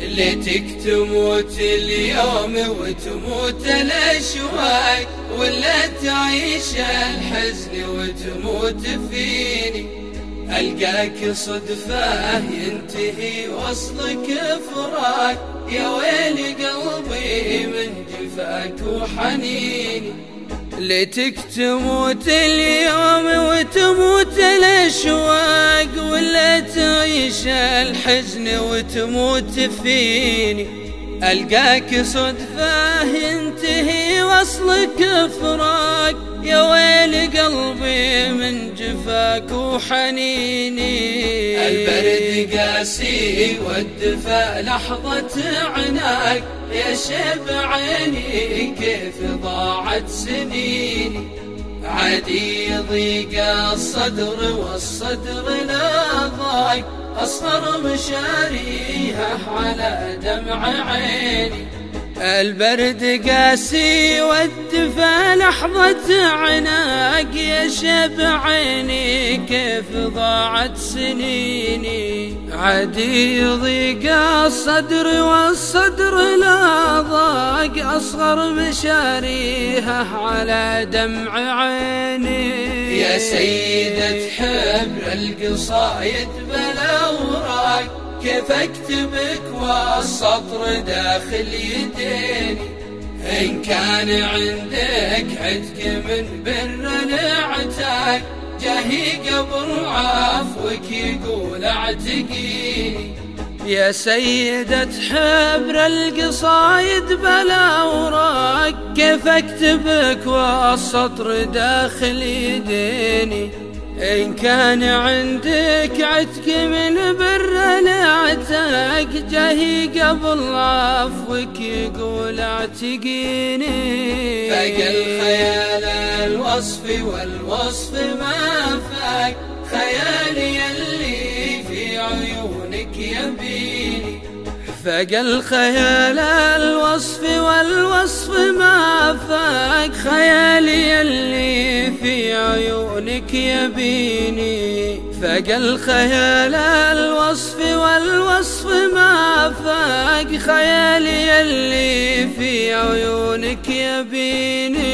ليتك تموت اليوم وتموت الأشواق ولا تعيش الحزن وتموت فيني. ألقاك صدفة ينتهي وصلك فراق. يا ويل قلبي من جفاك وحنيني. ليتك تموت اليوم وتموت الاشواق ولا تعيش الحزن وتموت فيني؟ ألقاك صدفة ينتهي وصلك فراق. يا ويل قلبي من جفاك وحنيني. البرد قاسي والدفا لحظة عناك. يا شب عيني كيف ضاعت سنيني. عادي ضيق الصدر والصدر لا ضاق أصغر مشاريها على دمع عيني. البرد قاسي والدفا لحظة عناق يا شب عيني كيف ضاعت سنيني؟ عادي يضيق الصدر والصدر لا ضاق أصغر مشاريها على دمع عيني. يا سيدة حبر القصايد بلا وراق كيف اكتبك والسطر داخل يديني؟ إن كان عندك عتق من بر نعتك جاهي قبر عفوك يقول اعتقيني. يا سيدة حبر القصايد بلا وراك كيف اكتبك والسطر داخل يديني؟ إن كان عندك عتق من بر لعتك جاهي قبل عفوك يقول اعتقيني. فاق الخيال الوصف والوصف ما فاق خيالي اللي في عيونك يبيني. فاق الخيال الوصف والوصف ما فاق يبيني فاق الخيال الوصف والوصف ما فاق خيالي اللي في عيونك يبيني.